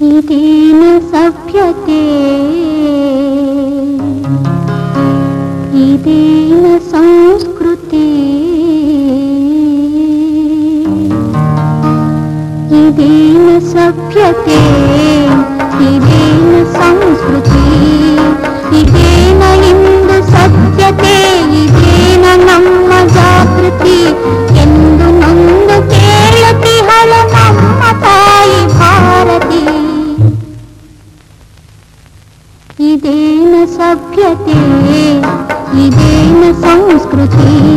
भ्यते कि संस्कृते। किं सभ्यते। सभ्यते इदेन संस्कृति।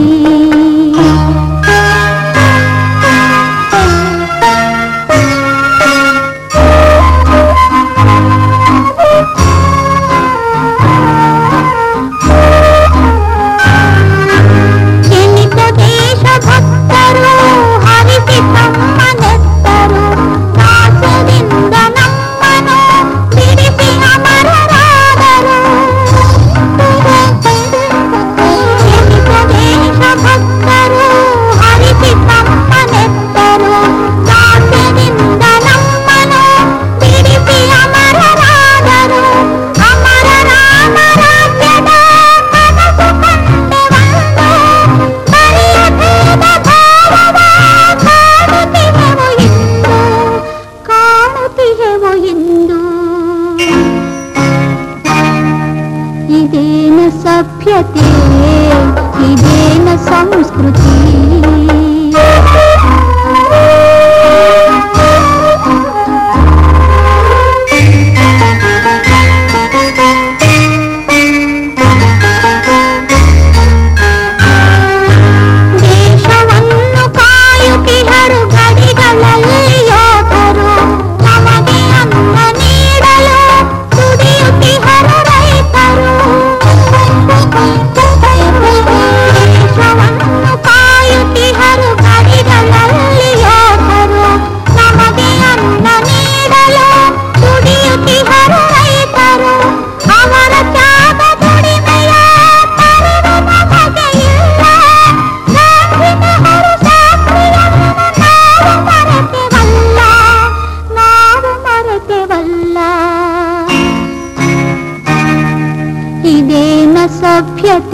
लभ्यते इदेन संस्कृति ಸಾಧ್ಯವಿಲ್ಲ ಇದೇನ ಸಭ್ಯತೆ?